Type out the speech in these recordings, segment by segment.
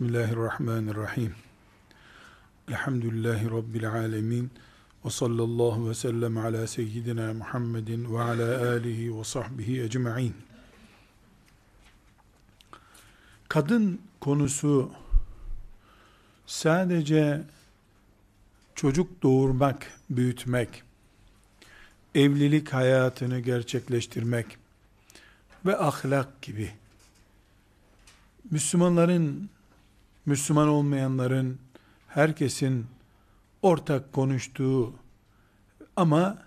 Bismillahirrahmanirrahim. Elhamdülillahi Rabbil alemin. Ve sallallahu ve sellem ala seyyidina Muhammedin ve ala alihi ve sahbihi ecma'in. Kadın konusu sadece çocuk doğurmak, büyütmek, evlilik hayatını gerçekleştirmek ve ahlak gibi Müslümanların Müslüman olmayanların, herkesin ortak konuştuğu ama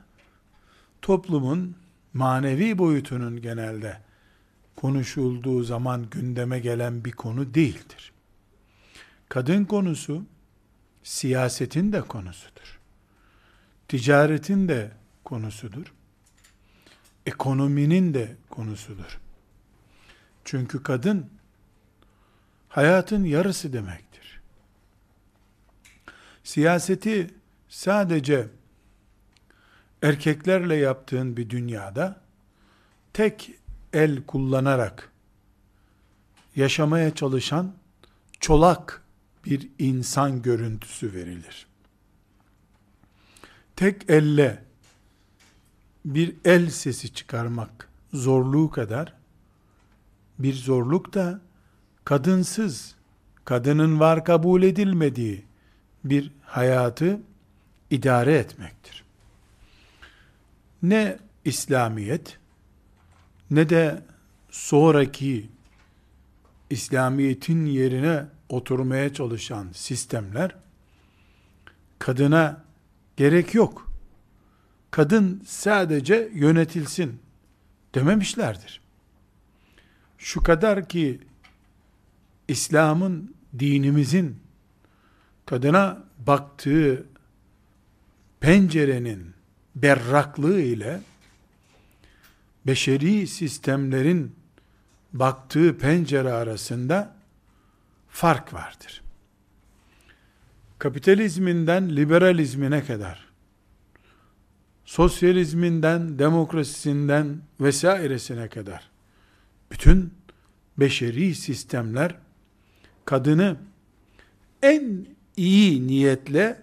toplumun manevi boyutunun genelde konuşulduğu zaman gündeme gelen bir konu değildir. Kadın konusu siyasetin de konusudur. Ticaretin de konusudur. Ekonominin de konusudur. Çünkü kadın hayatın yarısı demektir. Siyaseti sadece erkeklerle yaptığın bir dünyada tek el kullanarak yaşamaya çalışan çolak bir insan görüntüsü verilir. Tek elle bir el sesi çıkarmak zorluğu kadar bir zorluk da kadınsız, kadının var kabul edilmediği bir hayatı idare etmektir. Ne İslamiyet ne de sonraki İslamiyetin yerine oturmaya çalışan sistemler kadına gerek yok. Kadın sadece yönetilsin dememişlerdir. Şu kadar ki İslam'ın, dinimizin kadına baktığı pencerenin berraklığı ile beşeri sistemlerin baktığı pencere arasında fark vardır. Kapitalizminden liberalizmine kadar, sosyalizminden demokrasisinden vesairesine kadar bütün beşeri sistemler kadını en iyi niyetle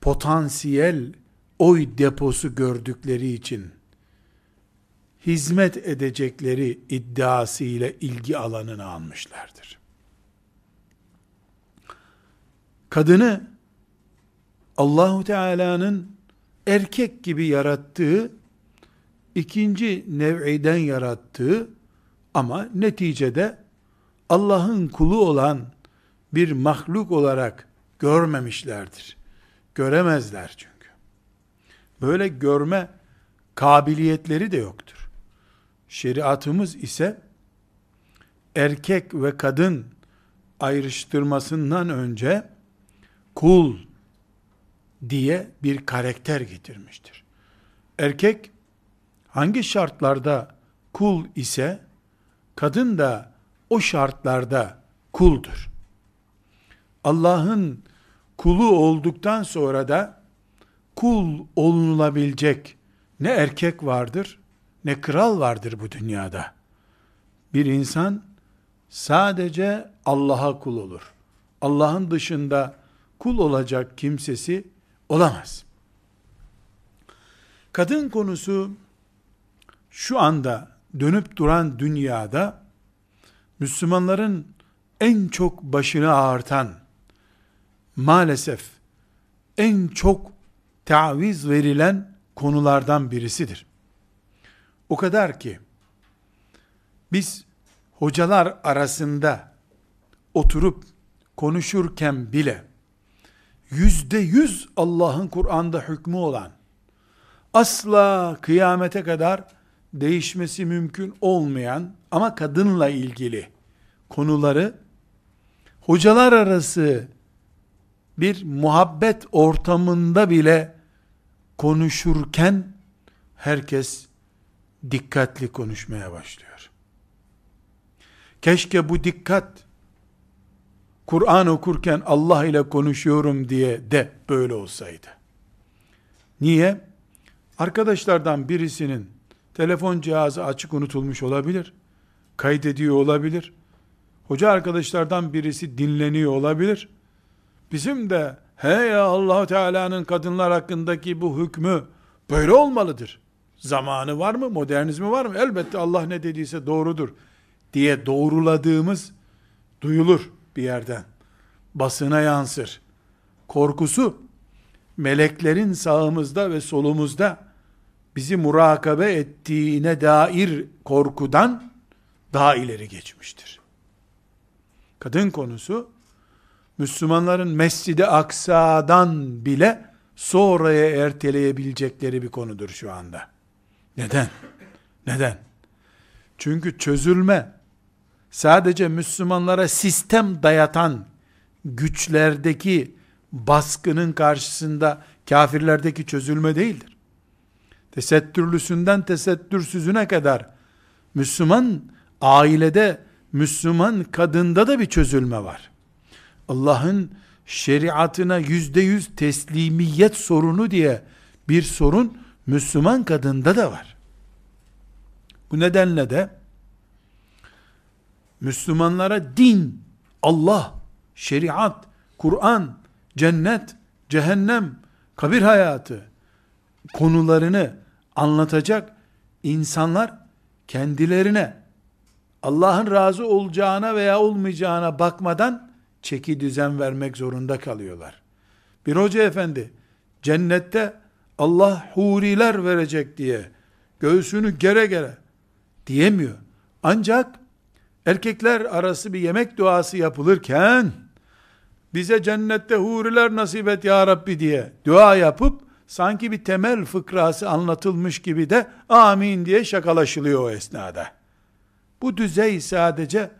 potansiyel oy deposu gördükleri için hizmet edecekleri iddiası ile ilgi alanını almışlardır. Kadını Allahu Teala'nın erkek gibi yarattığı ikinci nev'iden yarattığı ama neticede Allah'ın kulu olan bir mahluk olarak görmemişlerdir. Göremezler çünkü. Böyle görme kabiliyetleri de yoktur. Şeriatımız ise erkek ve kadın ayrıştırmasından önce kul diye bir karakter getirmiştir. Erkek hangi şartlarda kul ise kadın da o şartlarda kuldur. Allah'ın kulu olduktan sonra da kul olunulabilecek ne erkek vardır ne kral vardır bu dünyada. Bir insan sadece Allah'a kul olur. Allah'ın dışında kul olacak kimsesi olamaz. Kadın konusu şu anda dönüp duran dünyada Müslümanların en çok başını ağırtan, maalesef en çok taviz verilen konulardan birisidir. O kadar ki, biz hocalar arasında oturup konuşurken bile, yüzde yüz Allah'ın Kur'an'da hükmü olan, asla kıyamete kadar değişmesi mümkün olmayan ama kadınla ilgili konuları hocalar arası bir muhabbet ortamında bile konuşurken herkes dikkatli konuşmaya başlıyor. Keşke bu dikkat Kur'an okurken Allah ile konuşuyorum diye de böyle olsaydı. Niye? Arkadaşlardan birisinin telefon cihazı açık unutulmuş olabilir. Kaydediyor olabilir. hoca arkadaşlardan birisi dinleniyor olabilir. Bizim de he ya allah Teala'nın kadınlar hakkındaki bu hükmü böyle olmalıdır. Zamanı var mı? Modernizmi var mı? Elbette Allah ne dediyse doğrudur diye doğruladığımız duyulur bir yerden. Basına yansır. Korkusu meleklerin sağımızda ve solumuzda bizi murakabe ettiğine dair korkudan daha ileri geçmiştir. Kadın konusu Müslümanların Mescid-i Aksa'dan bile sonraya erteleyebilecekleri bir konudur şu anda. Neden? Neden? Çünkü çözülme sadece Müslümanlara sistem dayatan güçlerdeki baskının karşısında kafirlerdeki çözülme değildir. Tesettürlüsünden tesettürsüzüne kadar Müslüman ailede Müslüman kadında da bir çözülme var. Allah'ın şeriatına yüzde yüz teslimiyet sorunu diye bir sorun Müslüman kadında da var. Bu nedenle de Müslümanlara din, Allah, şeriat, Kur'an, cennet, cehennem, kabir hayatı konularını anlatacak insanlar kendilerine Allah'ın razı olacağına veya olmayacağına bakmadan çeki düzen vermek zorunda kalıyorlar. Bir hoca efendi cennette Allah huriler verecek diye göğsünü gere gere diyemiyor. Ancak erkekler arası bir yemek duası yapılırken bize cennette huriler nasip et ya Rabbi diye dua yapıp sanki bir temel fıkrası anlatılmış gibi de amin diye şakalaşılıyor o esnada. Bu düzey sadece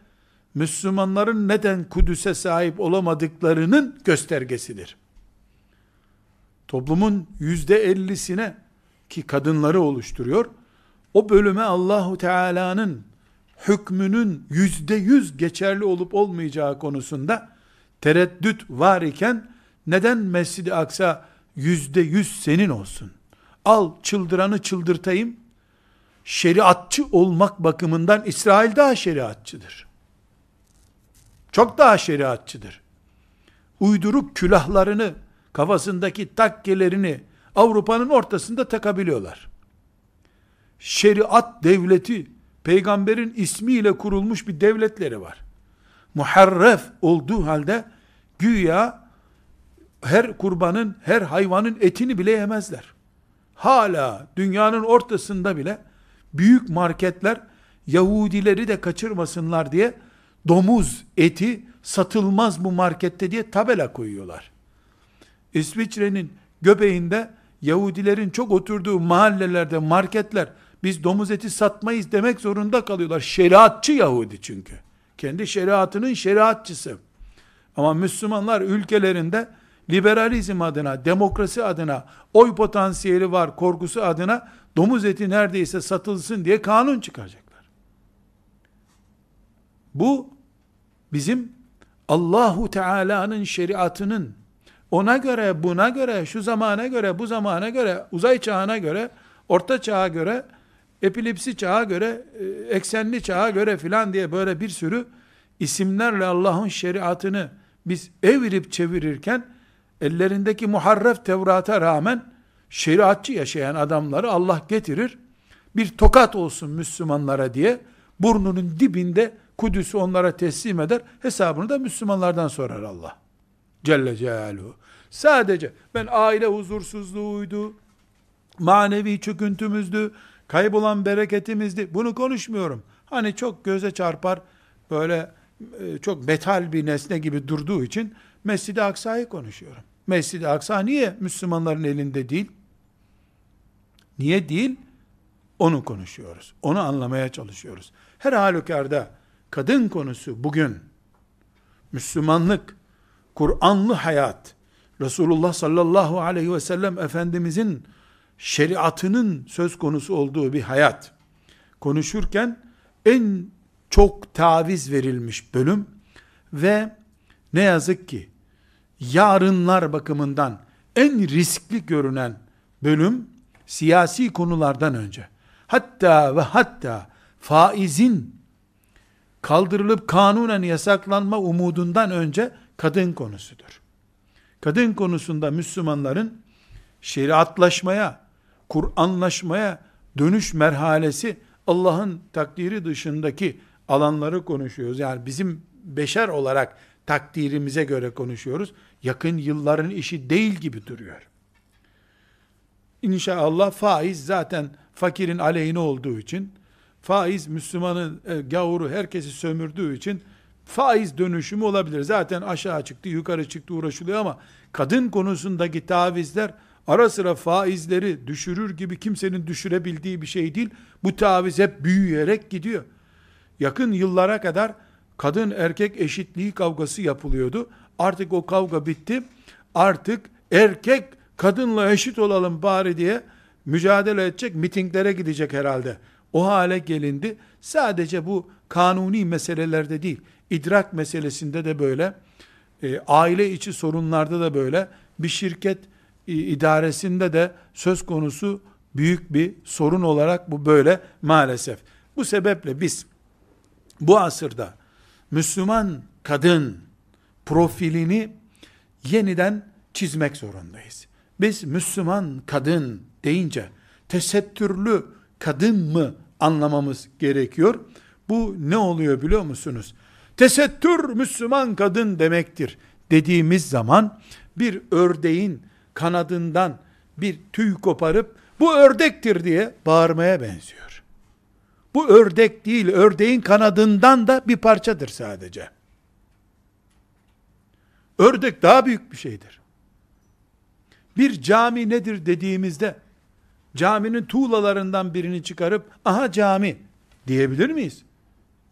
Müslümanların neden Kudüs'e sahip olamadıklarının göstergesidir. Toplumun yüzde ellisine ki kadınları oluşturuyor, o bölüme Allahu Teala'nın hükmünün yüzde yüz geçerli olup olmayacağı konusunda tereddüt var iken neden Mescid-i Aksa yüzde yüz senin olsun? Al çıldıranı çıldırtayım. Şeriatçı olmak bakımından İsrail daha şeriatçıdır. Çok daha şeriatçıdır. Uyduruk külahlarını, kafasındaki takkelerini Avrupa'nın ortasında takabiliyorlar. Şeriat devleti, peygamberin ismiyle kurulmuş bir devletleri var. Muharref olduğu halde güya her kurbanın, her hayvanın etini bile yemezler. Hala dünyanın ortasında bile büyük marketler Yahudileri de kaçırmasınlar diye domuz eti satılmaz bu markette diye tabela koyuyorlar. İsviçre'nin göbeğinde Yahudilerin çok oturduğu mahallelerde marketler biz domuz eti satmayız demek zorunda kalıyorlar. Şeriatçı Yahudi çünkü. Kendi şeriatının şeriatçısı. Ama Müslümanlar ülkelerinde liberalizm adına, demokrasi adına, oy potansiyeli var korkusu adına domuz eti neredeyse satılsın diye kanun çıkaracaklar. Bu bizim Allahu Teala'nın şeriatının ona göre, buna göre, şu zamana göre, bu zamana göre, uzay çağına göre, orta çağa göre, epilepsi çağa göre, e, eksenli çağa göre filan diye böyle bir sürü isimlerle Allah'ın şeriatını biz evirip çevirirken ellerindeki muharref Tevrat'a rağmen şeriatçı yaşayan adamları Allah getirir. Bir tokat olsun Müslümanlara diye burnunun dibinde Kudüs'ü onlara teslim eder. Hesabını da Müslümanlardan sorar Allah. Celle Celaluhu. Sadece ben aile huzursuzluğuydu, manevi çöküntümüzdü, kaybolan bereketimizdi. Bunu konuşmuyorum. Hani çok göze çarpar, böyle e, çok metal bir nesne gibi durduğu için Mescid-i Aksa'yı konuşuyorum. Mescid-i Aksa niye Müslümanların elinde değil? Niye değil? Onu konuşuyoruz. Onu anlamaya çalışıyoruz. Her halükarda kadın konusu bugün Müslümanlık, Kur'anlı hayat, Resulullah sallallahu aleyhi ve sellem Efendimizin şeriatının söz konusu olduğu bir hayat konuşurken en çok taviz verilmiş bölüm ve ne yazık ki yarınlar bakımından en riskli görünen bölüm siyasi konulardan önce hatta ve hatta faizin kaldırılıp kanunen yasaklanma umudundan önce kadın konusudur. Kadın konusunda Müslümanların şeriatlaşmaya, Kur'anlaşmaya dönüş merhalesi Allah'ın takdiri dışındaki alanları konuşuyoruz. Yani bizim beşer olarak takdirimize göre konuşuyoruz. Yakın yılların işi değil gibi duruyor. İnşallah faiz zaten fakirin aleyhine olduğu için, faiz Müslümanın e, gavuru herkesi sömürdüğü için faiz dönüşümü olabilir. Zaten aşağı çıktı, yukarı çıktı uğraşılıyor ama kadın konusundaki tavizler ara sıra faizleri düşürür gibi kimsenin düşürebildiği bir şey değil. Bu taviz hep büyüyerek gidiyor. Yakın yıllara kadar kadın erkek eşitliği kavgası yapılıyordu. Artık o kavga bitti. Artık erkek kadınla eşit olalım bari diye mücadele edecek, mitinglere gidecek herhalde. O hale gelindi. Sadece bu kanuni meselelerde değil, idrak meselesinde de böyle, e, aile içi sorunlarda da böyle, bir şirket e, idaresinde de söz konusu büyük bir sorun olarak bu böyle maalesef. Bu sebeple biz bu asırda Müslüman kadın profilini yeniden çizmek zorundayız. Biz Müslüman kadın deyince tesettürlü kadın mı anlamamız gerekiyor? Bu ne oluyor biliyor musunuz? Tesettür Müslüman kadın demektir dediğimiz zaman bir ördeğin kanadından bir tüy koparıp bu ördektir diye bağırmaya benziyor. Bu ördek değil, ördeğin kanadından da bir parçadır sadece. Ördek daha büyük bir şeydir. Bir cami nedir dediğimizde caminin tuğlalarından birini çıkarıp aha cami diyebilir miyiz?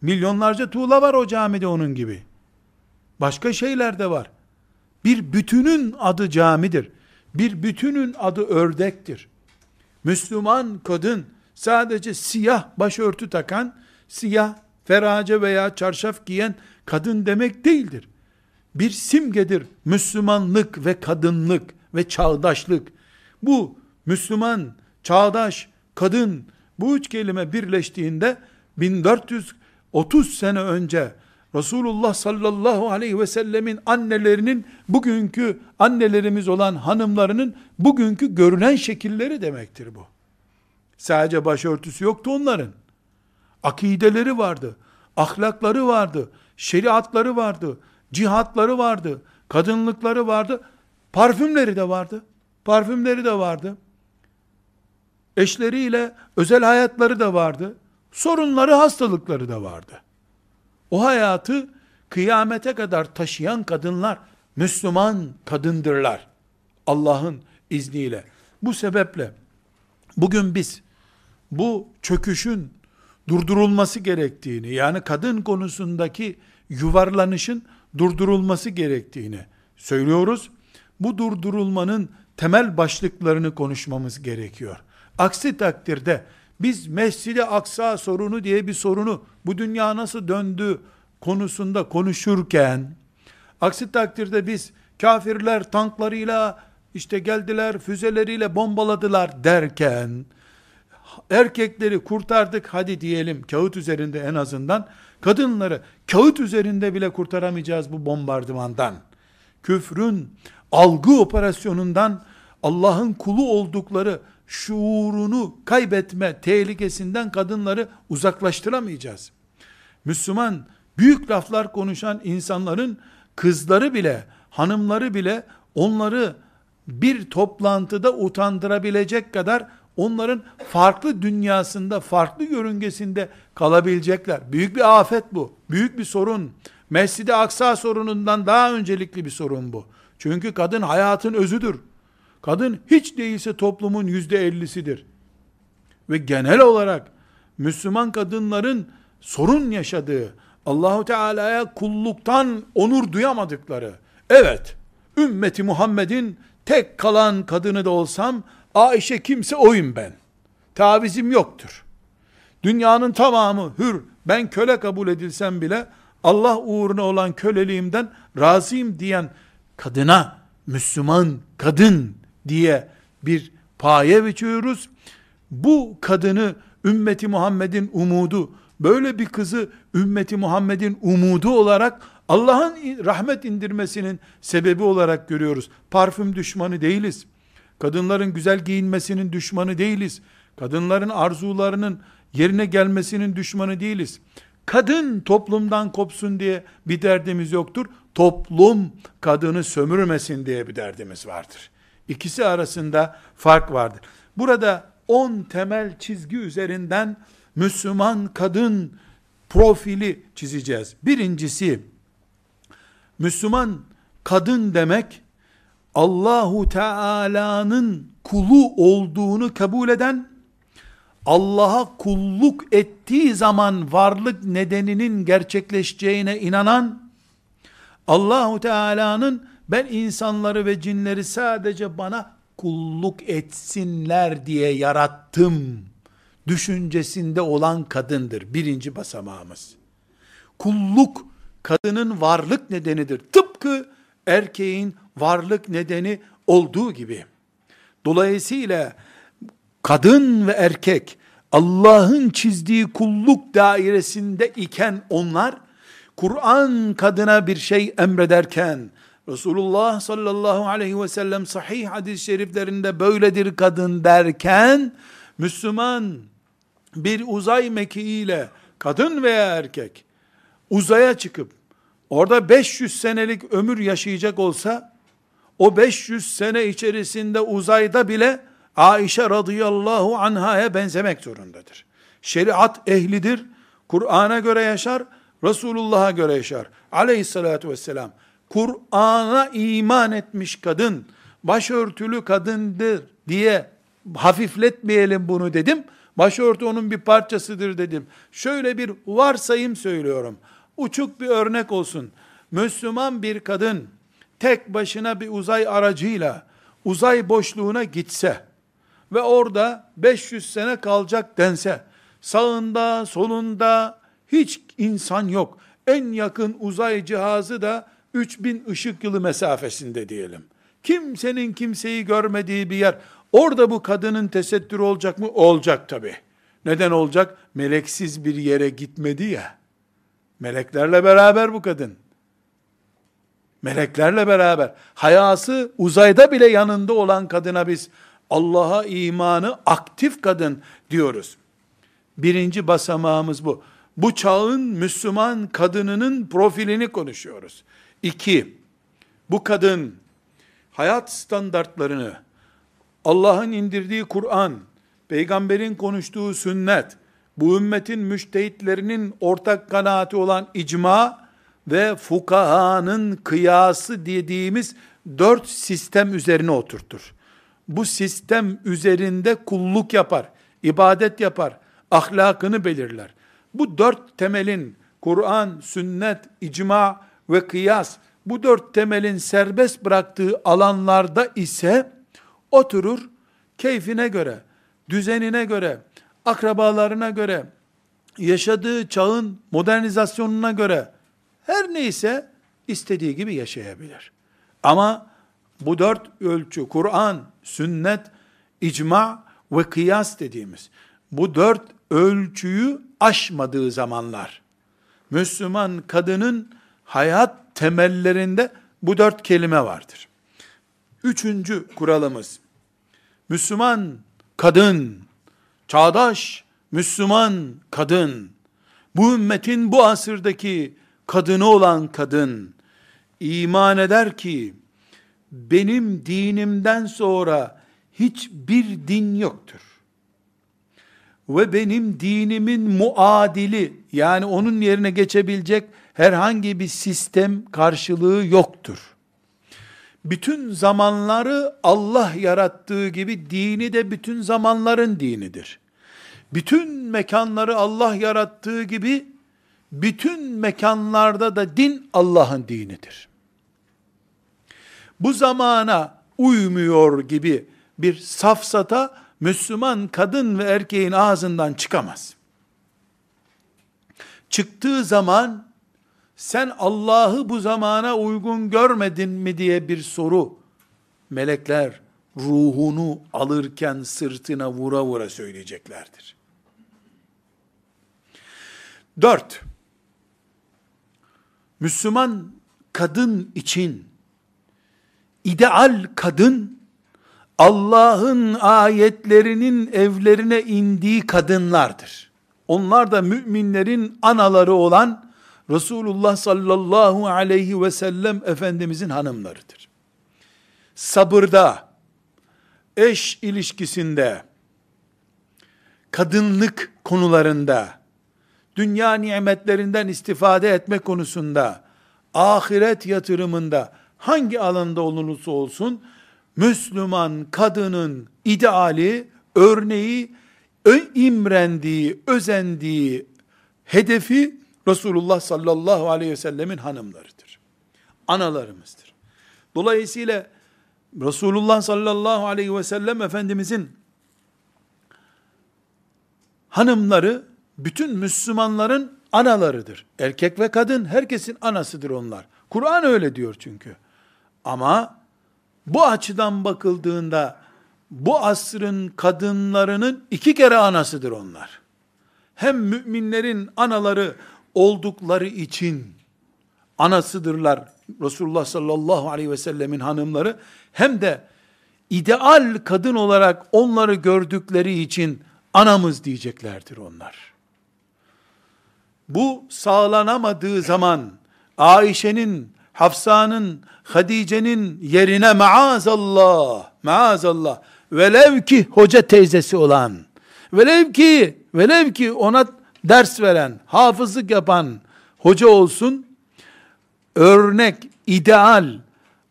Milyonlarca tuğla var o camide onun gibi. Başka şeyler de var. Bir bütünün adı camidir. Bir bütünün adı ördektir. Müslüman kadın sadece siyah başörtü takan, siyah ferace veya çarşaf giyen kadın demek değildir. Bir simgedir Müslümanlık ve kadınlık ve çağdaşlık. Bu Müslüman, çağdaş, kadın bu üç kelime birleştiğinde 1430 sene önce Resulullah sallallahu aleyhi ve sellemin annelerinin bugünkü annelerimiz olan hanımlarının bugünkü görünen şekilleri demektir bu. Sadece başörtüsü yoktu onların. Akideleri vardı, ahlakları vardı, şeriatları vardı, cihatları vardı, kadınlıkları vardı, parfümleri de vardı. Parfümleri de vardı. Eşleriyle özel hayatları da vardı. Sorunları, hastalıkları da vardı. O hayatı kıyamete kadar taşıyan kadınlar Müslüman kadındırlar. Allah'ın izniyle. Bu sebeple bugün biz bu çöküşün durdurulması gerektiğini yani kadın konusundaki yuvarlanışın durdurulması gerektiğini söylüyoruz. Bu durdurulmanın temel başlıklarını konuşmamız gerekiyor. Aksi takdirde biz Mescid-i Aksa sorunu diye bir sorunu bu dünya nasıl döndü konusunda konuşurken aksi takdirde biz kafirler tanklarıyla işte geldiler füzeleriyle bombaladılar derken erkekleri kurtardık hadi diyelim kağıt üzerinde en azından kadınları kağıt üzerinde bile kurtaramayacağız bu bombardımandan küfrün algı operasyonundan Allah'ın kulu oldukları şuurunu kaybetme tehlikesinden kadınları uzaklaştıramayacağız. Müslüman büyük laflar konuşan insanların kızları bile, hanımları bile onları bir toplantıda utandırabilecek kadar onların farklı dünyasında, farklı yörüngesinde kalabilecekler. Büyük bir afet bu. Büyük bir sorun. Mescid-i Aksa sorunundan daha öncelikli bir sorun bu. Çünkü kadın hayatın özüdür. Kadın hiç değilse toplumun yüzde ellisidir. Ve genel olarak Müslüman kadınların sorun yaşadığı, Allahu Teala'ya kulluktan onur duyamadıkları, evet, ümmeti Muhammed'in tek kalan kadını da olsam, Ayşe kimse oyum ben. Tavizim yoktur. Dünyanın tamamı hür, ben köle kabul edilsem bile, Allah uğruna olan köleliğimden razıyım diyen kadına, Müslüman kadın diye bir paye biçiyoruz. Bu kadını ümmeti Muhammed'in umudu, böyle bir kızı ümmeti Muhammed'in umudu olarak Allah'ın rahmet indirmesinin sebebi olarak görüyoruz. Parfüm düşmanı değiliz. Kadınların güzel giyinmesinin düşmanı değiliz. Kadınların arzularının yerine gelmesinin düşmanı değiliz. Kadın toplumdan kopsun diye bir derdimiz yoktur. Toplum kadını sömürmesin diye bir derdimiz vardır. İkisi arasında fark vardır. Burada 10 temel çizgi üzerinden Müslüman kadın profili çizeceğiz. Birincisi, Müslüman kadın demek, Allahu Teala'nın kulu olduğunu kabul eden, Allah'a kulluk ettiği zaman varlık nedeninin gerçekleşeceğine inanan, Allahu Teala'nın ben insanları ve cinleri sadece bana kulluk etsinler diye yarattım düşüncesinde olan kadındır. Birinci basamağımız. Kulluk kadının varlık nedenidir. Tıpkı erkeğin varlık nedeni olduğu gibi. Dolayısıyla kadın ve erkek Allah'ın çizdiği kulluk dairesinde iken onlar Kur'an kadına bir şey emrederken Resulullah sallallahu aleyhi ve sellem sahih hadis-i şeriflerinde böyledir kadın derken Müslüman bir uzay mekiğiyle kadın veya erkek uzaya çıkıp orada 500 senelik ömür yaşayacak olsa o 500 sene içerisinde uzayda bile Aişe radıyallahu anhaya benzemek zorundadır. Şeriat ehlidir. Kur'an'a göre yaşar. Resulullah'a göre yaşar. Aleyhissalatu vesselam. Kur'an'a iman etmiş kadın, başörtülü kadındır diye hafifletmeyelim bunu dedim. Başörtü onun bir parçasıdır dedim. Şöyle bir varsayım söylüyorum. Uçuk bir örnek olsun. Müslüman bir kadın tek başına bir uzay aracıyla uzay boşluğuna gitse ve orada 500 sene kalacak dense sağında solunda hiç insan yok. En yakın uzay cihazı da 3000 ışık yılı mesafesinde diyelim. Kimsenin kimseyi görmediği bir yer. Orada bu kadının tesettürü olacak mı? Olacak tabi. Neden olacak? Meleksiz bir yere gitmedi ya. Meleklerle beraber bu kadın. Meleklerle beraber. Hayası uzayda bile yanında olan kadına biz Allah'a imanı aktif kadın diyoruz. Birinci basamağımız bu. Bu çağın Müslüman kadınının profilini konuşuyoruz. İki, bu kadın hayat standartlarını, Allah'ın indirdiği Kur'an, peygamberin konuştuğu sünnet, bu ümmetin müştehitlerinin ortak kanaati olan icma ve fukahanın kıyası dediğimiz dört sistem üzerine oturtur. Bu sistem üzerinde kulluk yapar, ibadet yapar, ahlakını belirler. Bu dört temelin Kur'an, sünnet, icma ve kıyas bu dört temelin serbest bıraktığı alanlarda ise oturur keyfine göre, düzenine göre, akrabalarına göre, yaşadığı çağın modernizasyonuna göre her neyse istediği gibi yaşayabilir. Ama bu dört ölçü Kur'an, sünnet, icma ve kıyas dediğimiz bu dört ölçüyü aşmadığı zamanlar Müslüman kadının hayat temellerinde bu dört kelime vardır. Üçüncü kuralımız, Müslüman kadın, çağdaş Müslüman kadın, bu ümmetin bu asırdaki kadını olan kadın, iman eder ki, benim dinimden sonra hiçbir din yoktur ve benim dinimin muadili yani onun yerine geçebilecek herhangi bir sistem karşılığı yoktur. Bütün zamanları Allah yarattığı gibi dini de bütün zamanların dinidir. Bütün mekanları Allah yarattığı gibi bütün mekanlarda da din Allah'ın dinidir. Bu zamana uymuyor gibi bir safsata Müslüman kadın ve erkeğin ağzından çıkamaz. Çıktığı zaman sen Allah'ı bu zamana uygun görmedin mi diye bir soru melekler ruhunu alırken sırtına vura vura söyleyeceklerdir. Dört, Müslüman kadın için ideal kadın Allah'ın ayetlerinin evlerine indiği kadınlardır. Onlar da müminlerin anaları olan Resulullah sallallahu aleyhi ve sellem Efendimizin hanımlarıdır. Sabırda, eş ilişkisinde, kadınlık konularında, dünya nimetlerinden istifade etme konusunda, ahiret yatırımında, hangi alanda olursa olsun, Müslüman kadının ideali, örneği, imrendiği, özendiği hedefi Resulullah sallallahu aleyhi ve sellemin hanımlarıdır. Analarımızdır. Dolayısıyla Resulullah sallallahu aleyhi ve sellem Efendimizin hanımları bütün Müslümanların analarıdır. Erkek ve kadın herkesin anasıdır onlar. Kur'an öyle diyor çünkü. Ama bu açıdan bakıldığında bu asrın kadınlarının iki kere anasıdır onlar. Hem müminlerin anaları oldukları için anasıdırlar Resulullah sallallahu aleyhi ve sellemin hanımları hem de ideal kadın olarak onları gördükleri için anamız diyeceklerdir onlar. Bu sağlanamadığı zaman Ayşe'nin, Hafsa'nın, Hadice'nin yerine maazallah, maazallah, velev ki hoca teyzesi olan, velev ki, velev ki ona ders veren, hafızlık yapan hoca olsun, örnek, ideal,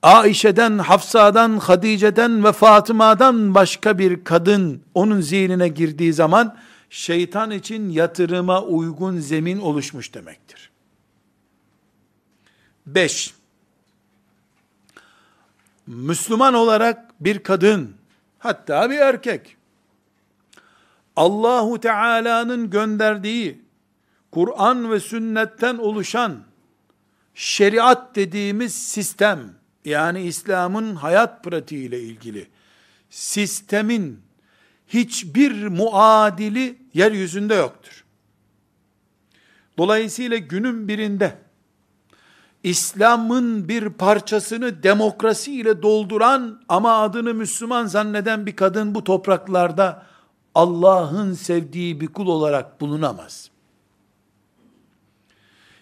Aişe'den, Hafsa'dan, Hadice'den ve Fatıma'dan başka bir kadın onun zihnine girdiği zaman şeytan için yatırıma uygun zemin oluşmuş demektir. 5. Müslüman olarak bir kadın, hatta bir erkek, Allahu Teala'nın gönderdiği Kur'an ve sünnetten oluşan şeriat dediğimiz sistem, yani İslam'ın hayat pratiği ile ilgili sistemin hiçbir muadili yeryüzünde yoktur. Dolayısıyla günün birinde İslam'ın bir parçasını demokrasi ile dolduran ama adını Müslüman zanneden bir kadın bu topraklarda Allah'ın sevdiği bir kul olarak bulunamaz.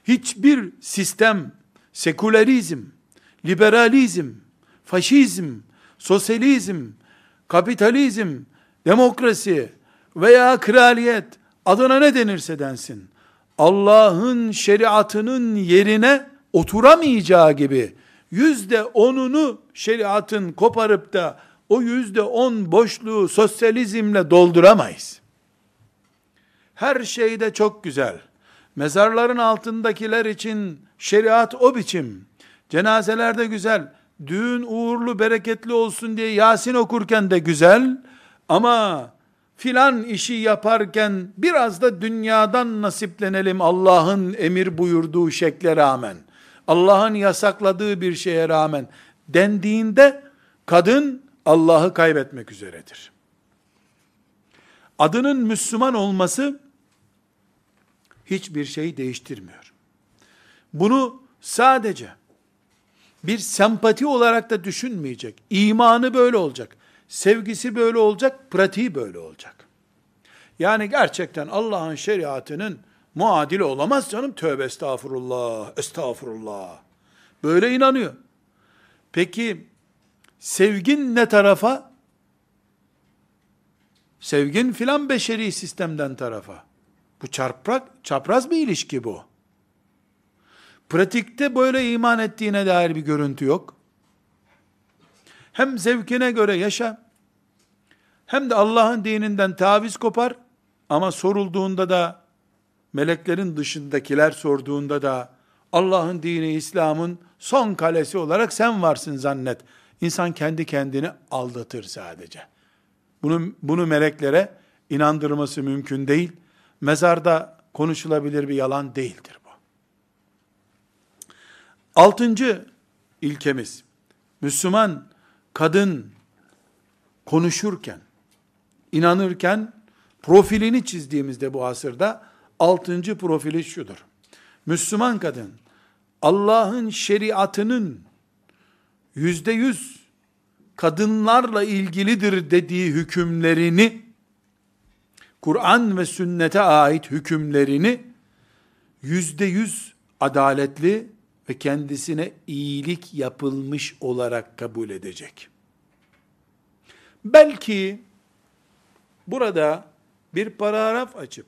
Hiçbir sistem, sekülerizm, liberalizm, faşizm, sosyalizm, kapitalizm, demokrasi veya kraliyet adına ne denirse densin. Allah'ın şeriatının yerine oturamayacağı gibi yüzde onunu şeriatın koparıp da o yüzde on boşluğu sosyalizmle dolduramayız. Her şeyde çok güzel. Mezarların altındakiler için şeriat o biçim. Cenazelerde güzel. Düğün uğurlu, bereketli olsun diye Yasin okurken de güzel. Ama filan işi yaparken biraz da dünyadan nasiplenelim Allah'ın emir buyurduğu şekle rağmen. Allah'ın yasakladığı bir şeye rağmen dendiğinde kadın Allah'ı kaybetmek üzeredir. Adının Müslüman olması hiçbir şey değiştirmiyor. Bunu sadece bir sempati olarak da düşünmeyecek. İmanı böyle olacak. Sevgisi böyle olacak, pratiği böyle olacak. Yani gerçekten Allah'ın şeriatının muadili olamaz canım. Tövbe estağfurullah, estağfurullah. Böyle inanıyor. Peki sevgin ne tarafa? Sevgin filan beşeri sistemden tarafa. Bu çarprak, çapraz bir ilişki bu. Pratikte böyle iman ettiğine dair bir görüntü yok. Hem zevkine göre yaşa, hem de Allah'ın dininden taviz kopar, ama sorulduğunda da, meleklerin dışındakiler sorduğunda da, Allah'ın dini, İslam'ın son kalesi olarak sen varsın zannet. İnsan kendi kendini aldatır sadece. Bunu, bunu meleklere inandırması mümkün değil. Mezarda konuşulabilir bir yalan değildir bu. Altıncı ilkemiz, Müslüman kadın konuşurken, inanırken, profilini çizdiğimizde bu asırda, Altıncı profili şudur. Müslüman kadın Allah'ın şeriatının yüzde yüz kadınlarla ilgilidir dediği hükümlerini Kur'an ve sünnete ait hükümlerini yüzde yüz adaletli ve kendisine iyilik yapılmış olarak kabul edecek. Belki burada bir paragraf açıp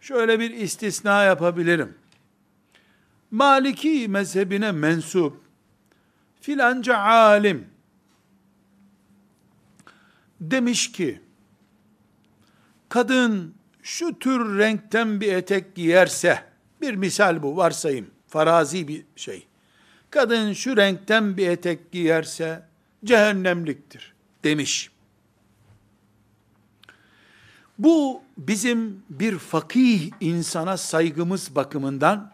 şöyle bir istisna yapabilirim. Maliki mezhebine mensup filanca alim demiş ki kadın şu tür renkten bir etek giyerse bir misal bu varsayım farazi bir şey. Kadın şu renkten bir etek giyerse cehennemliktir demiş. Bu bizim bir fakih insana saygımız bakımından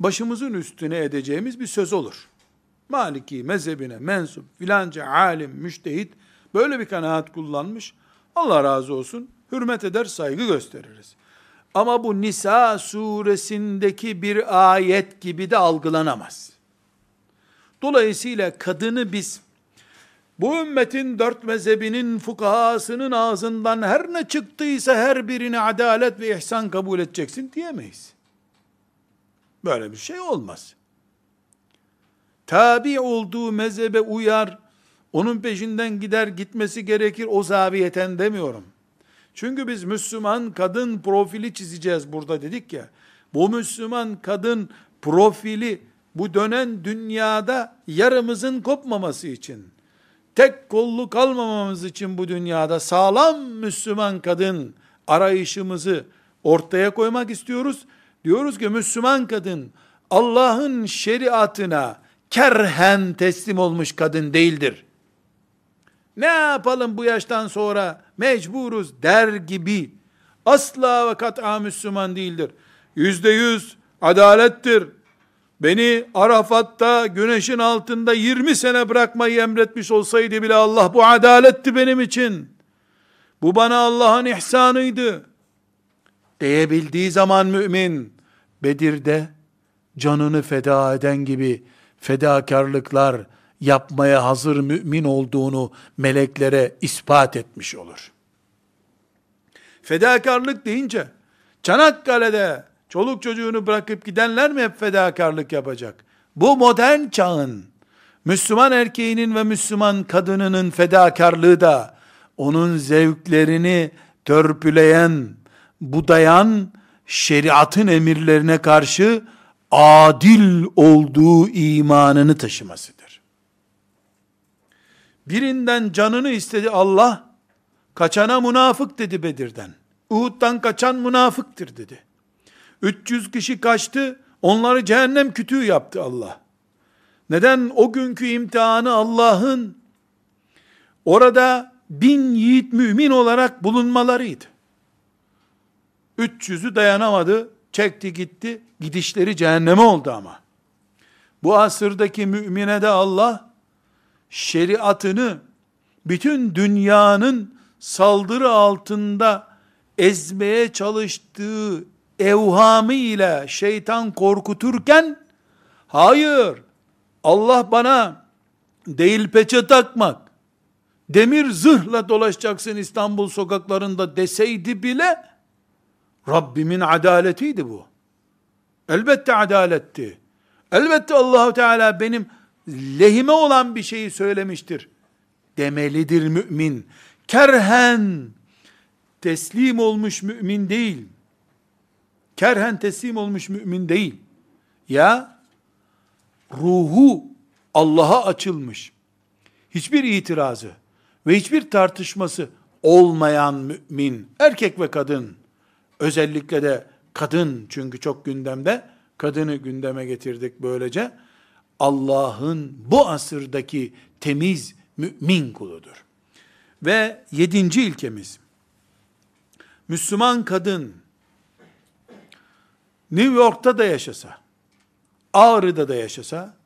başımızın üstüne edeceğimiz bir söz olur. Maliki mezhebine mensup filanca alim, müştehit böyle bir kanaat kullanmış. Allah razı olsun. Hürmet eder, saygı gösteririz. Ama bu Nisa suresindeki bir ayet gibi de algılanamaz. Dolayısıyla kadını biz bu ümmetin dört mezhebinin fukahasının ağzından her ne çıktıysa her birini adalet ve ihsan kabul edeceksin diyemeyiz. Böyle bir şey olmaz. Tabi olduğu mezhebe uyar, onun peşinden gider gitmesi gerekir o zaviyeten demiyorum. Çünkü biz Müslüman kadın profili çizeceğiz burada dedik ya. Bu Müslüman kadın profili bu dönen dünyada yarımızın kopmaması için, tek kollu kalmamamız için bu dünyada sağlam Müslüman kadın arayışımızı ortaya koymak istiyoruz. Diyoruz ki Müslüman kadın Allah'ın şeriatına kerhen teslim olmuş kadın değildir. Ne yapalım bu yaştan sonra mecburuz der gibi asla ve kat'a Müslüman değildir. Yüzde yüz adalettir. Beni Arafat'ta güneşin altında 20 sene bırakmayı emretmiş olsaydı bile Allah bu adaletti benim için. Bu bana Allah'ın ihsanıydı. Diyebildiği zaman mümin Bedir'de canını feda eden gibi fedakarlıklar yapmaya hazır mümin olduğunu meleklere ispat etmiş olur. Fedakarlık deyince Çanakkale'de çoluk çocuğunu bırakıp gidenler mi hep fedakarlık yapacak? Bu modern çağın Müslüman erkeğinin ve Müslüman kadınının fedakarlığı da onun zevklerini törpüleyen, budayan şeriatın emirlerine karşı adil olduğu imanını taşımasıdır. Birinden canını istedi Allah, kaçana münafık dedi Bedir'den. Uhud'dan kaçan münafıktır dedi. 300 kişi kaçtı, onları cehennem kütüğü yaptı Allah. Neden? O günkü imtihanı Allah'ın orada bin yiğit mümin olarak bulunmalarıydı. 300'ü dayanamadı, çekti gitti, gidişleri cehenneme oldu ama. Bu asırdaki mümine de Allah, şeriatını bütün dünyanın saldırı altında ezmeye çalıştığı evhamı ile şeytan korkuturken, hayır, Allah bana değil peçe takmak, demir zırhla dolaşacaksın İstanbul sokaklarında deseydi bile, Rabbimin adaletiydi bu. Elbette adaletti. Elbette Allahu Teala benim lehime olan bir şeyi söylemiştir. Demelidir mümin. Kerhen teslim olmuş mümin değil. Kerhen teslim olmuş mümin değil. Ya ruhu Allah'a açılmış. Hiçbir itirazı ve hiçbir tartışması olmayan mümin, erkek ve kadın, özellikle de kadın çünkü çok gündemde, kadını gündeme getirdik böylece, Allah'ın bu asırdaki temiz mümin kuludur. Ve yedinci ilkemiz, Müslüman kadın, New York'ta da yaşasa, Ağrı'da da yaşasa,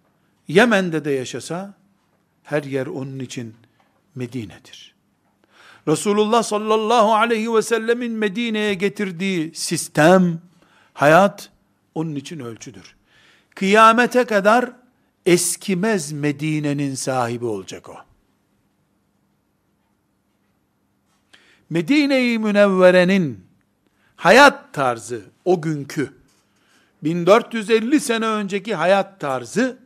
Yemen'de de yaşasa, her yer onun için Medine'dir. Resulullah sallallahu aleyhi ve sellemin Medine'ye getirdiği sistem, Hayat onun için ölçüdür. Kıyamete kadar eskimez Medine'nin sahibi olacak o. Medine-i Münevvere'nin hayat tarzı o günkü 1450 sene önceki hayat tarzı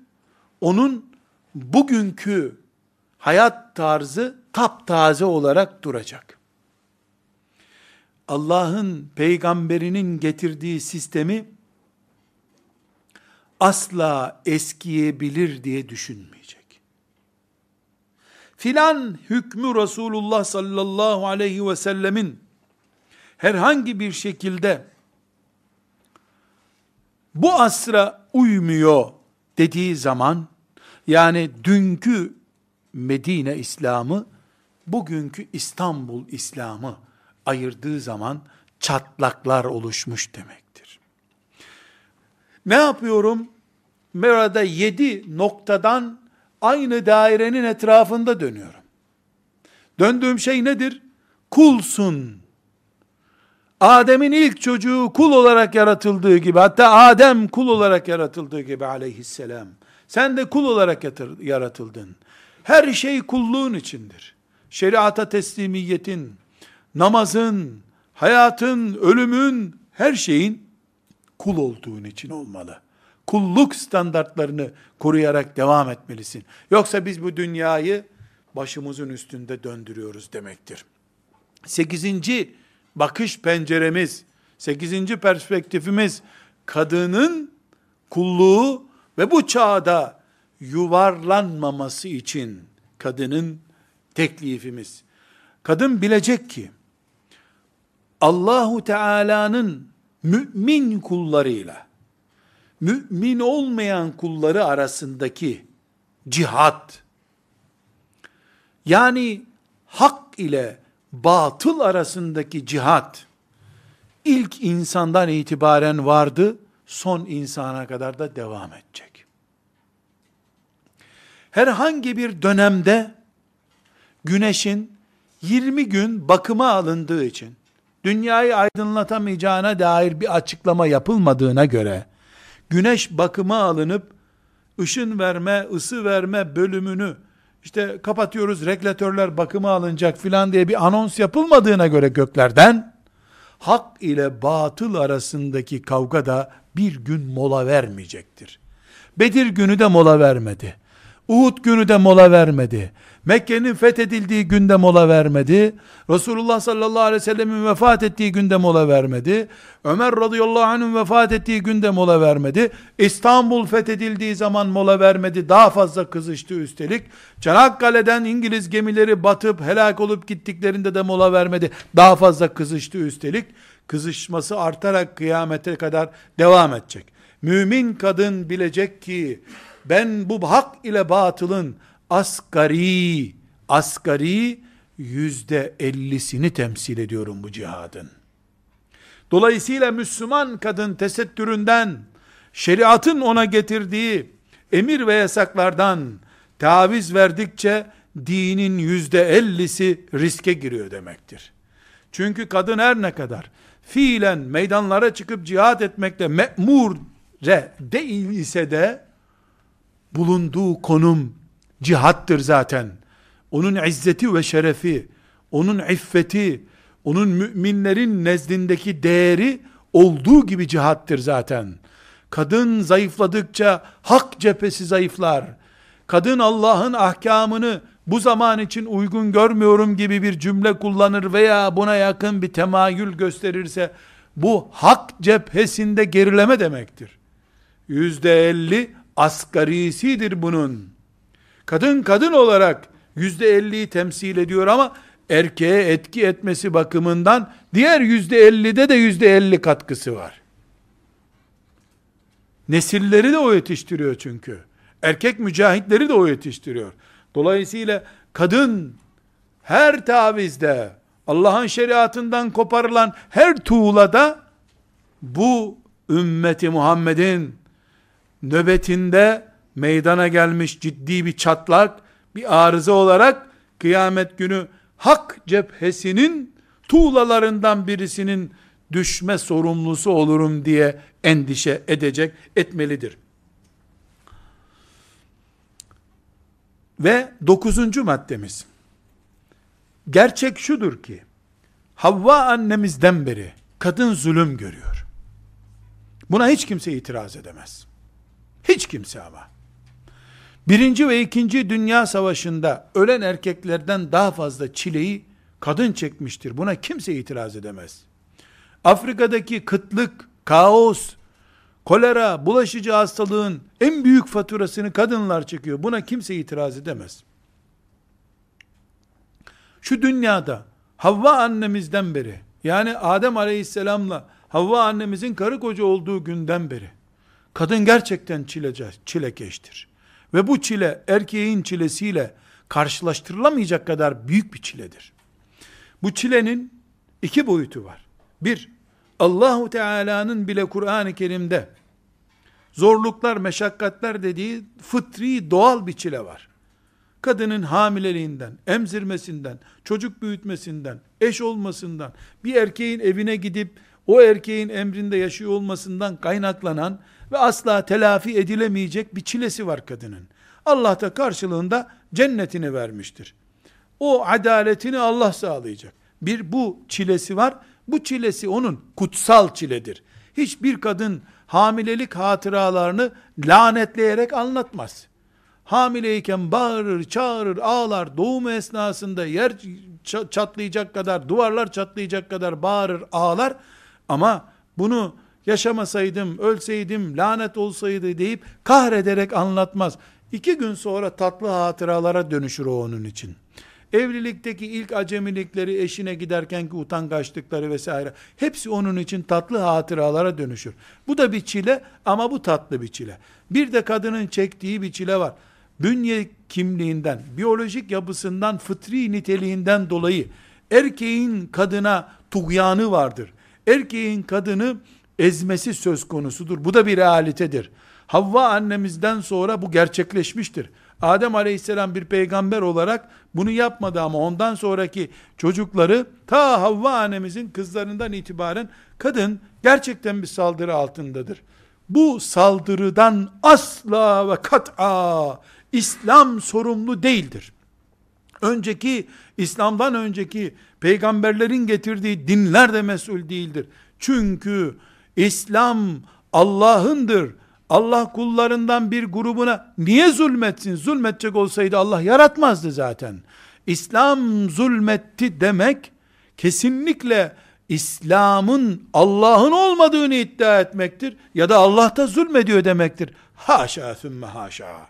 onun bugünkü hayat tarzı taptaze olarak duracak. Allah'ın peygamberinin getirdiği sistemi asla eskiyebilir diye düşünmeyecek. Filan hükmü Resulullah sallallahu aleyhi ve sellemin herhangi bir şekilde bu asra uymuyor dediği zaman yani dünkü Medine İslamı bugünkü İstanbul İslamı ayırdığı zaman çatlaklar oluşmuş demektir. Ne yapıyorum? Merada yedi noktadan aynı dairenin etrafında dönüyorum. Döndüğüm şey nedir? Kulsun. Adem'in ilk çocuğu kul olarak yaratıldığı gibi, hatta Adem kul olarak yaratıldığı gibi aleyhisselam. Sen de kul olarak yaratıldın. Her şey kulluğun içindir. Şeriata teslimiyetin, namazın, hayatın, ölümün, her şeyin kul olduğun için olmalı. Kulluk standartlarını koruyarak devam etmelisin. Yoksa biz bu dünyayı başımızın üstünde döndürüyoruz demektir. Sekizinci bakış penceremiz, sekizinci perspektifimiz, kadının kulluğu ve bu çağda yuvarlanmaması için kadının teklifimiz. Kadın bilecek ki, Allahu Teala'nın mümin kullarıyla mümin olmayan kulları arasındaki cihat yani hak ile batıl arasındaki cihat ilk insandan itibaren vardı, son insana kadar da devam edecek. Herhangi bir dönemde güneşin 20 gün bakıma alındığı için dünyayı aydınlatamayacağına dair bir açıklama yapılmadığına göre güneş bakıma alınıp ışın verme, ısı verme bölümünü işte kapatıyoruz, regülatörler bakıma alınacak filan diye bir anons yapılmadığına göre göklerden hak ile batıl arasındaki kavga da bir gün mola vermeyecektir. Bedir günü de mola vermedi. Uhud günü de mola vermedi. Mekke'nin fethedildiği günde mola vermedi. Resulullah sallallahu aleyhi ve sellemin vefat ettiği günde mola vermedi. Ömer radıyallahu anh'ın vefat ettiği günde mola vermedi. İstanbul fethedildiği zaman mola vermedi. Daha fazla kızıştı üstelik. Çanakkale'den İngiliz gemileri batıp helak olup gittiklerinde de mola vermedi. Daha fazla kızıştı üstelik. Kızışması artarak kıyamete kadar devam edecek. Mümin kadın bilecek ki ben bu hak ile batılın asgari, asgari yüzde ellisini temsil ediyorum bu cihadın. Dolayısıyla Müslüman kadın tesettüründen, şeriatın ona getirdiği emir ve yasaklardan taviz verdikçe dinin yüzde ellisi riske giriyor demektir. Çünkü kadın her ne kadar fiilen meydanlara çıkıp cihat etmekte me'mur değil ise de bulunduğu konum cihattır zaten. Onun izzeti ve şerefi, onun iffeti, onun müminlerin nezdindeki değeri olduğu gibi cihattır zaten. Kadın zayıfladıkça hak cephesi zayıflar. Kadın Allah'ın ahkamını bu zaman için uygun görmüyorum gibi bir cümle kullanır veya buna yakın bir temayül gösterirse bu hak cephesinde gerileme demektir. Yüzde elli asgarisidir bunun. Kadın kadın olarak yüzde elliyi temsil ediyor ama erkeğe etki etmesi bakımından diğer yüzde ellide de yüzde elli katkısı var. Nesilleri de o yetiştiriyor çünkü. Erkek mücahitleri de o yetiştiriyor. Dolayısıyla kadın her tavizde Allah'ın şeriatından koparılan her tuğlada bu ümmeti Muhammed'in nöbetinde meydana gelmiş ciddi bir çatlak, bir arıza olarak kıyamet günü hak cephesinin tuğlalarından birisinin düşme sorumlusu olurum diye endişe edecek, etmelidir. Ve dokuzuncu maddemiz. Gerçek şudur ki, Havva annemizden beri kadın zulüm görüyor. Buna hiç kimse itiraz edemez. Hiç kimse ama. Birinci ve ikinci dünya savaşında ölen erkeklerden daha fazla çileyi kadın çekmiştir. Buna kimse itiraz edemez. Afrika'daki kıtlık, kaos, kolera, bulaşıcı hastalığın en büyük faturasını kadınlar çekiyor. Buna kimse itiraz edemez. Şu dünyada Havva annemizden beri, yani Adem aleyhisselamla Havva annemizin karı koca olduğu günden beri, kadın gerçekten çilece, çilekeştir. Ve bu çile erkeğin çilesiyle karşılaştırılamayacak kadar büyük bir çiledir. Bu çilenin iki boyutu var. Bir, Allahu Teala'nın bile Kur'an-ı Kerim'de zorluklar, meşakkatler dediği fıtri, doğal bir çile var. Kadının hamileliğinden, emzirmesinden, çocuk büyütmesinden, eş olmasından, bir erkeğin evine gidip o erkeğin emrinde yaşıyor olmasından kaynaklanan ve asla telafi edilemeyecek bir çilesi var kadının. Allah da karşılığında cennetini vermiştir. O adaletini Allah sağlayacak. Bir bu çilesi var. Bu çilesi onun kutsal çiledir. Hiçbir kadın hamilelik hatıralarını lanetleyerek anlatmaz. Hamileyken bağırır, çağırır, ağlar, doğum esnasında yer çatlayacak kadar, duvarlar çatlayacak kadar bağırır, ağlar. Ama bunu yaşamasaydım, ölseydim, lanet olsaydı deyip kahrederek anlatmaz. İki gün sonra tatlı hatıralara dönüşür o onun için. Evlilikteki ilk acemilikleri, eşine giderkenki utangaçlıkları vesaire, hepsi onun için tatlı hatıralara dönüşür. Bu da bir çile ama bu tatlı bir çile. Bir de kadının çektiği bir çile var. Bünye kimliğinden, biyolojik yapısından, fıtri niteliğinden dolayı erkeğin kadına tuğyanı vardır. Erkeğin kadını ezmesi söz konusudur. Bu da bir realitedir. Havva annemizden sonra bu gerçekleşmiştir. Adem aleyhisselam bir peygamber olarak bunu yapmadı ama ondan sonraki çocukları ta Havva annemizin kızlarından itibaren kadın gerçekten bir saldırı altındadır. Bu saldırıdan asla ve kat'a İslam sorumlu değildir. Önceki İslam'dan önceki peygamberlerin getirdiği dinler de mesul değildir. Çünkü İslam Allah'ındır. Allah kullarından bir grubuna niye zulmetsin? Zulmetecek olsaydı Allah yaratmazdı zaten. İslam zulmetti demek kesinlikle İslam'ın Allah'ın olmadığını iddia etmektir ya da Allah da zulmediyor demektir. Haşa sümme haşa.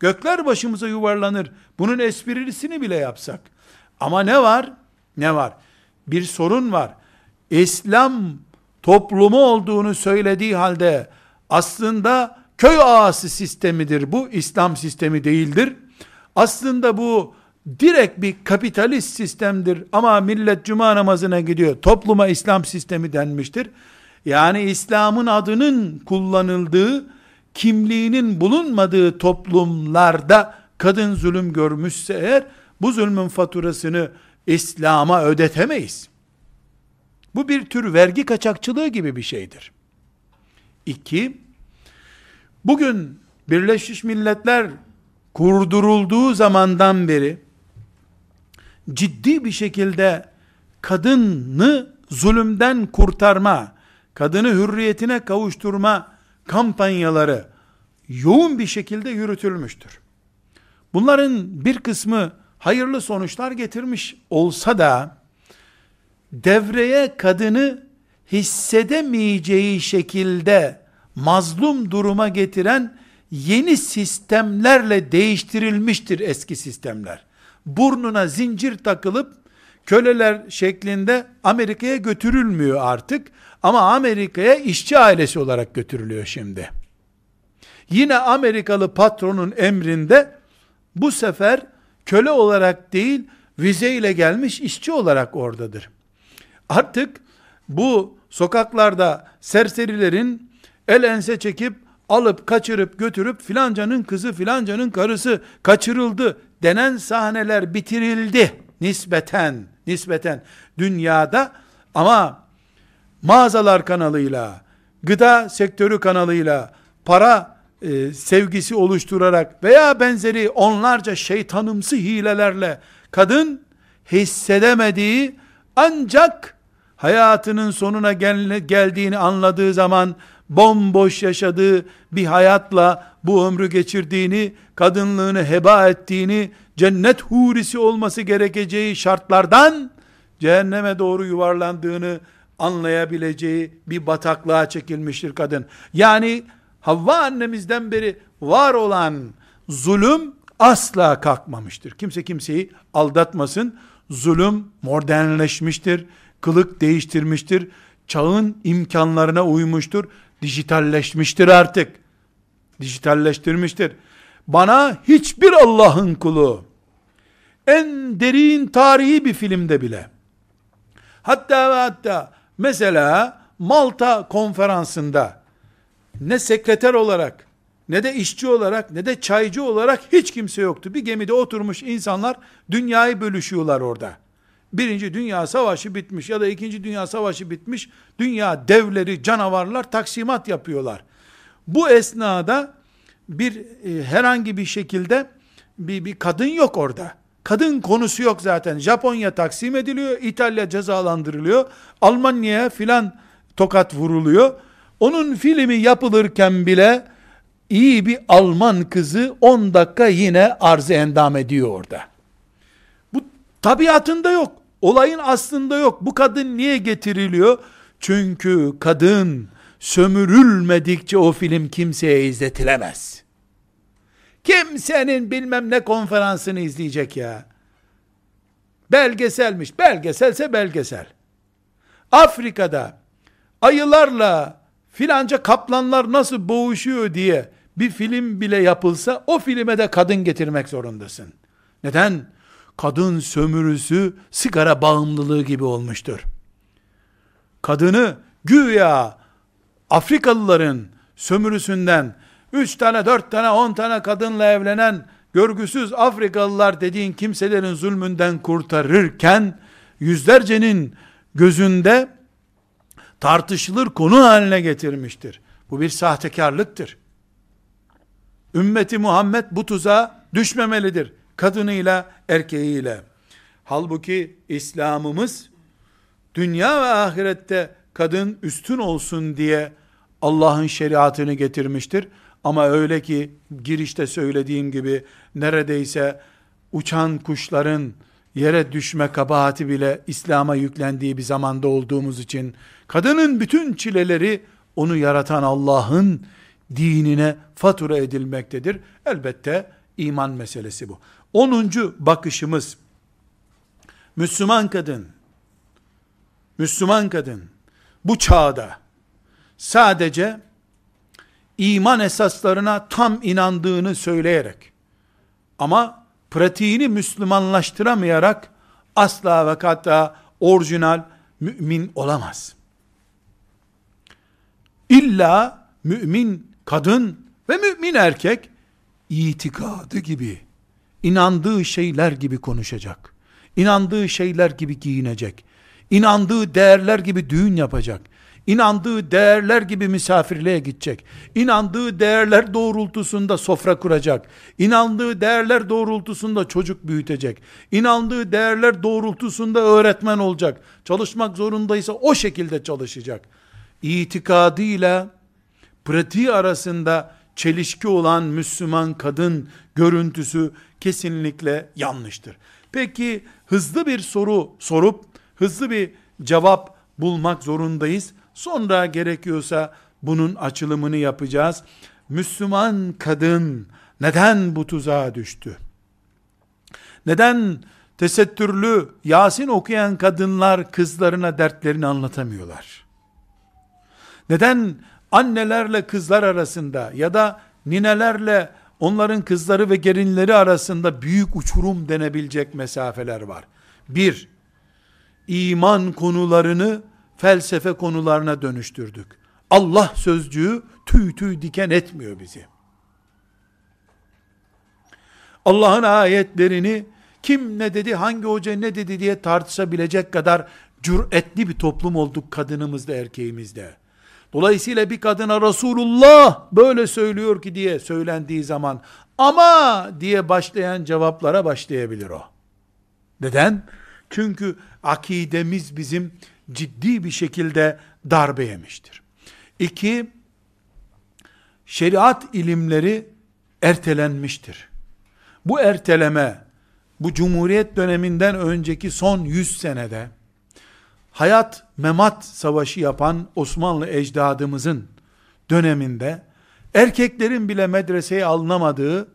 Gökler başımıza yuvarlanır. Bunun esprilisini bile yapsak. Ama ne var? Ne var? Bir sorun var. İslam toplumu olduğunu söylediği halde aslında köy ağası sistemidir bu, İslam sistemi değildir. Aslında bu direkt bir kapitalist sistemdir ama millet cuma namazına gidiyor. Topluma İslam sistemi denmiştir. Yani İslam'ın adının kullanıldığı, kimliğinin bulunmadığı toplumlarda kadın zulüm görmüşse eğer, bu zulmün faturasını İslam'a ödetemeyiz. Bu bir tür vergi kaçakçılığı gibi bir şeydir. İki, bugün Birleşmiş Milletler kurdurulduğu zamandan beri ciddi bir şekilde kadını zulümden kurtarma, kadını hürriyetine kavuşturma kampanyaları yoğun bir şekilde yürütülmüştür. Bunların bir kısmı hayırlı sonuçlar getirmiş olsa da devreye kadını hissedemeyeceği şekilde mazlum duruma getiren yeni sistemlerle değiştirilmiştir eski sistemler. Burnuna zincir takılıp köleler şeklinde Amerika'ya götürülmüyor artık ama Amerika'ya işçi ailesi olarak götürülüyor şimdi. Yine Amerikalı patronun emrinde bu sefer köle olarak değil vize ile gelmiş işçi olarak oradadır. Artık bu sokaklarda serserilerin el ense çekip alıp kaçırıp götürüp filancanın kızı filancanın karısı kaçırıldı denen sahneler bitirildi nispeten nispeten. Dünyada ama mağazalar kanalıyla, gıda sektörü kanalıyla para e, sevgisi oluşturarak veya benzeri onlarca şeytanımsı hilelerle kadın hissedemediği ancak hayatının sonuna gel geldiğini anladığı zaman bomboş yaşadığı bir hayatla bu ömrü geçirdiğini, kadınlığını heba ettiğini, cennet hurisi olması gerekeceği şartlardan cehenneme doğru yuvarlandığını anlayabileceği bir bataklığa çekilmiştir kadın. Yani Havva annemizden beri var olan zulüm asla kalkmamıştır. Kimse kimseyi aldatmasın. Zulüm modernleşmiştir, kılık değiştirmiştir, çağın imkanlarına uymuştur, dijitalleşmiştir artık. Dijitalleştirmiştir. Bana hiçbir Allah'ın kulu, en derin tarihi bir filmde bile, hatta ve hatta mesela Malta konferansında, ne sekreter olarak, ne de işçi olarak, ne de çaycı olarak hiç kimse yoktu. Bir gemide oturmuş insanlar dünyayı bölüşüyorlar orada. Birinci Dünya Savaşı bitmiş ya da ikinci Dünya Savaşı bitmiş. Dünya devleri, canavarlar taksimat yapıyorlar. Bu esnada bir e, herhangi bir şekilde bir, bir kadın yok orada. Kadın konusu yok zaten. Japonya taksim ediliyor, İtalya cezalandırılıyor, Almanya'ya filan tokat vuruluyor. Onun filmi yapılırken bile iyi bir Alman kızı 10 dakika yine arzı endam ediyor orada. Bu tabiatında yok. Olayın aslında yok. Bu kadın niye getiriliyor? Çünkü kadın sömürülmedikçe o film kimseye izletilemez. Kimsenin bilmem ne konferansını izleyecek ya. Belgeselmiş. Belgeselse belgesel. Afrika'da ayılarla filanca kaplanlar nasıl boğuşuyor diye bir film bile yapılsa o filme de kadın getirmek zorundasın. Neden? Kadın sömürüsü sigara bağımlılığı gibi olmuştur. Kadını güya Afrikalıların sömürüsünden 3 tane, 4 tane, 10 tane kadınla evlenen görgüsüz Afrikalılar dediğin kimselerin zulmünden kurtarırken yüzlercenin gözünde tartışılır konu haline getirmiştir. Bu bir sahtekarlıktır. Ümmeti Muhammed bu tuzağa düşmemelidir. Kadınıyla, erkeğiyle. Halbuki İslam'ımız dünya ve ahirette kadın üstün olsun diye Allah'ın şeriatını getirmiştir. Ama öyle ki girişte söylediğim gibi neredeyse uçan kuşların yere düşme kabahati bile İslam'a yüklendiği bir zamanda olduğumuz için kadının bütün çileleri onu yaratan Allah'ın dinine fatura edilmektedir. Elbette iman meselesi bu. Onuncu bakışımız Müslüman kadın Müslüman kadın bu çağda sadece iman esaslarına tam inandığını söyleyerek ama pratiğini Müslümanlaştıramayarak asla ve hatta orijinal mümin olamaz. İlla mümin kadın ve mümin erkek itikadı gibi, inandığı şeyler gibi konuşacak. İnandığı şeyler gibi giyinecek. İnandığı değerler gibi düğün yapacak inandığı değerler gibi misafirliğe gidecek. İnandığı değerler doğrultusunda sofra kuracak. İnandığı değerler doğrultusunda çocuk büyütecek. İnandığı değerler doğrultusunda öğretmen olacak. Çalışmak zorundaysa o şekilde çalışacak. İtikadıyla pratiği arasında çelişki olan Müslüman kadın görüntüsü kesinlikle yanlıştır. Peki hızlı bir soru sorup hızlı bir cevap bulmak zorundayız. Sonra gerekiyorsa bunun açılımını yapacağız. Müslüman kadın neden bu tuzağa düştü? Neden tesettürlü Yasin okuyan kadınlar kızlarına dertlerini anlatamıyorlar? Neden annelerle kızlar arasında ya da ninelerle onların kızları ve gelinleri arasında büyük uçurum denebilecek mesafeler var? Bir, iman konularını felsefe konularına dönüştürdük. Allah sözcüğü tüy tüy diken etmiyor bizi. Allah'ın ayetlerini kim ne dedi, hangi hoca ne dedi diye tartışabilecek kadar cüretli bir toplum olduk kadınımızda erkeğimizde. Dolayısıyla bir kadına Resulullah böyle söylüyor ki diye söylendiği zaman ama diye başlayan cevaplara başlayabilir o. Neden? Çünkü akidemiz bizim ciddi bir şekilde darbe yemiştir. İki, şeriat ilimleri ertelenmiştir. Bu erteleme, bu Cumhuriyet döneminden önceki son 100 senede, hayat memat savaşı yapan Osmanlı ecdadımızın döneminde, erkeklerin bile medreseye alınamadığı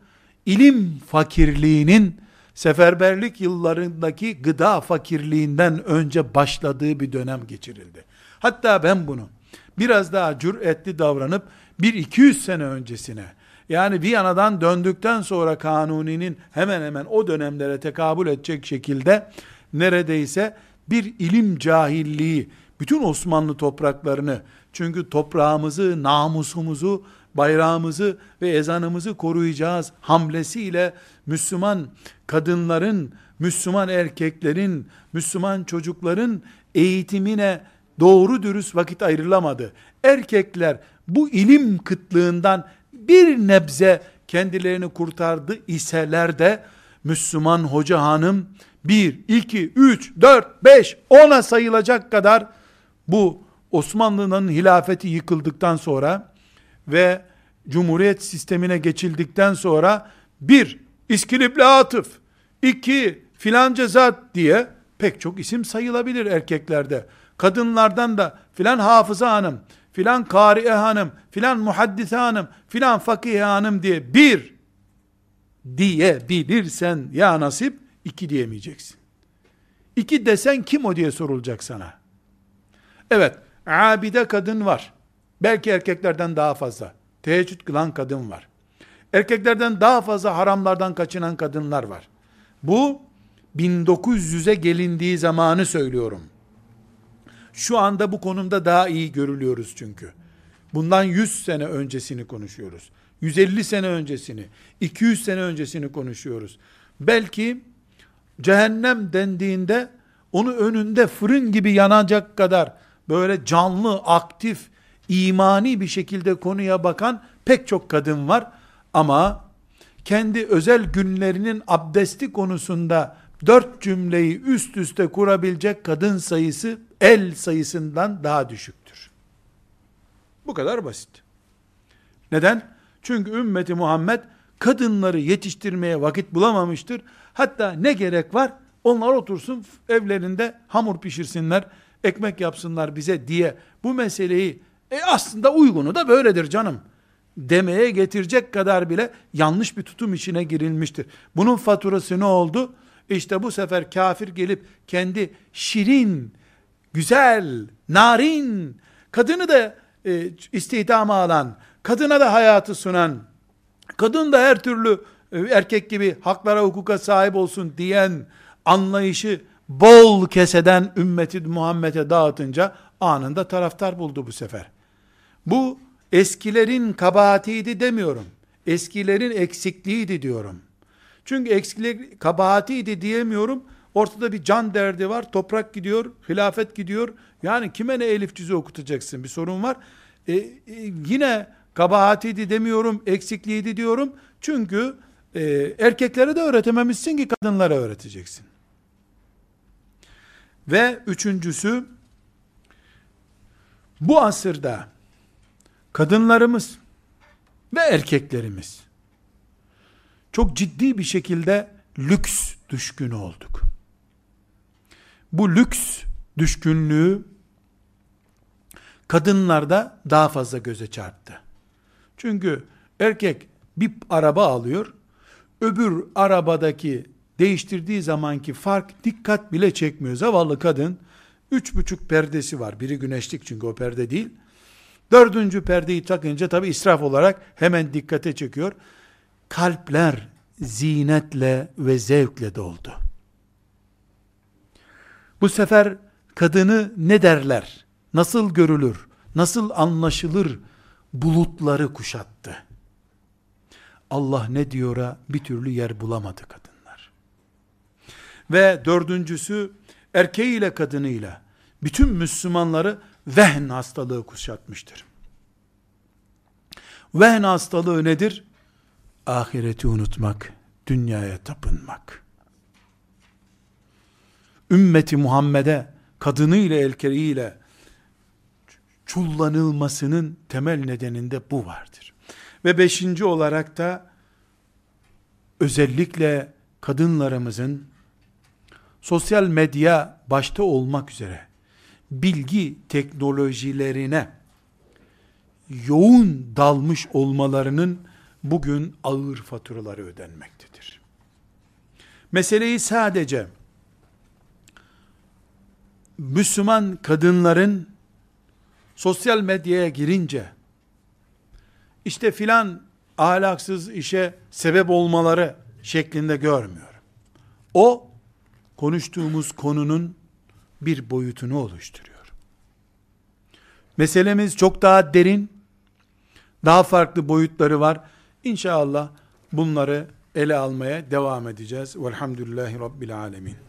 ilim fakirliğinin seferberlik yıllarındaki gıda fakirliğinden önce başladığı bir dönem geçirildi. Hatta ben bunu biraz daha cüretli davranıp bir 200 sene öncesine yani Viyana'dan döndükten sonra Kanuni'nin hemen hemen o dönemlere tekabül edecek şekilde neredeyse bir ilim cahilliği bütün Osmanlı topraklarını çünkü toprağımızı, namusumuzu, bayrağımızı ve ezanımızı koruyacağız hamlesiyle Müslüman kadınların, Müslüman erkeklerin, Müslüman çocukların eğitimine doğru dürüst vakit ayrılamadı. Erkekler bu ilim kıtlığından bir nebze kendilerini kurtardı iseler de Müslüman hoca hanım 1, 2, 3, 4, 5, 10'a sayılacak kadar bu Osmanlı'nın hilafeti yıkıldıktan sonra ve Cumhuriyet sistemine geçildikten sonra bir İskilipli Atıf, iki filanca zat diye pek çok isim sayılabilir erkeklerde. Kadınlardan da filan hafıza hanım, filan kariye hanım, filan muhaddise hanım, filan fakih hanım diye bir diyebilirsen ya nasip iki diyemeyeceksin. İki desen kim o diye sorulacak sana. Evet, abide kadın var. Belki erkeklerden daha fazla. Teheccüd kılan kadın var. Erkeklerden daha fazla haramlardan kaçınan kadınlar var. Bu 1900'e gelindiği zamanı söylüyorum. Şu anda bu konumda daha iyi görülüyoruz çünkü. Bundan 100 sene öncesini konuşuyoruz. 150 sene öncesini, 200 sene öncesini konuşuyoruz. Belki cehennem dendiğinde onu önünde fırın gibi yanacak kadar böyle canlı, aktif, imani bir şekilde konuya bakan pek çok kadın var. Ama kendi özel günlerinin abdesti konusunda dört cümleyi üst üste kurabilecek kadın sayısı el sayısından daha düşüktür. Bu kadar basit. Neden? Çünkü ümmeti Muhammed kadınları yetiştirmeye vakit bulamamıştır. Hatta ne gerek var? Onlar otursun evlerinde hamur pişirsinler, ekmek yapsınlar bize diye bu meseleyi e aslında uygunu da böyledir canım demeye getirecek kadar bile yanlış bir tutum içine girilmiştir. Bunun faturası ne oldu? İşte bu sefer kafir gelip kendi şirin, güzel, narin, kadını da e, istihdama alan, kadına da hayatı sunan, kadın da her türlü erkek gibi haklara hukuka sahip olsun diyen anlayışı bol keseden ümmeti Muhammed'e dağıtınca anında taraftar buldu bu sefer. Bu eskilerin kabahatiydi demiyorum. Eskilerin eksikliğiydi diyorum. Çünkü eksiklik kabahatiydi diyemiyorum. Ortada bir can derdi var. Toprak gidiyor, hilafet gidiyor. Yani kime ne elif cüzü okutacaksın? Bir sorun var. E, e, yine kabahatiydi demiyorum, eksikliğiydi diyorum. Çünkü e, erkeklere de öğretememişsin ki kadınlara öğreteceksin. Ve üçüncüsü, bu asırda kadınlarımız ve erkeklerimiz çok ciddi bir şekilde lüks düşkünü olduk. Bu lüks düşkünlüğü kadınlarda daha fazla göze çarptı. Çünkü erkek bir araba alıyor, öbür arabadaki değiştirdiği zamanki fark dikkat bile çekmiyor. Zavallı kadın üç buçuk perdesi var. Biri güneşlik çünkü o perde değil. Dördüncü perdeyi takınca tabi israf olarak hemen dikkate çekiyor. Kalpler zinetle ve zevkle doldu. Bu sefer kadını ne derler, nasıl görülür, nasıl anlaşılır bulutları kuşattı. Allah ne diyora bir türlü yer bulamadı kadınlar. Ve dördüncüsü erkeğiyle kadınıyla bütün Müslümanları vehn hastalığı kuşatmıştır. Vehn hastalığı nedir? Ahireti unutmak, dünyaya tapınmak. Ümmeti Muhammed'e kadınıyla erkeğiyle çullanılmasının temel nedeninde bu vardır. Ve beşinci olarak da özellikle kadınlarımızın sosyal medya başta olmak üzere bilgi teknolojilerine yoğun dalmış olmalarının bugün ağır faturaları ödenmektedir. Meseleyi sadece Müslüman kadınların sosyal medyaya girince işte filan ahlaksız işe sebep olmaları şeklinde görmüyorum. O konuştuğumuz konunun bir boyutunu oluşturuyor. Meselemiz çok daha derin, daha farklı boyutları var. İnşallah bunları ele almaya devam edeceğiz. Velhamdülillahi Rabbil Alemin.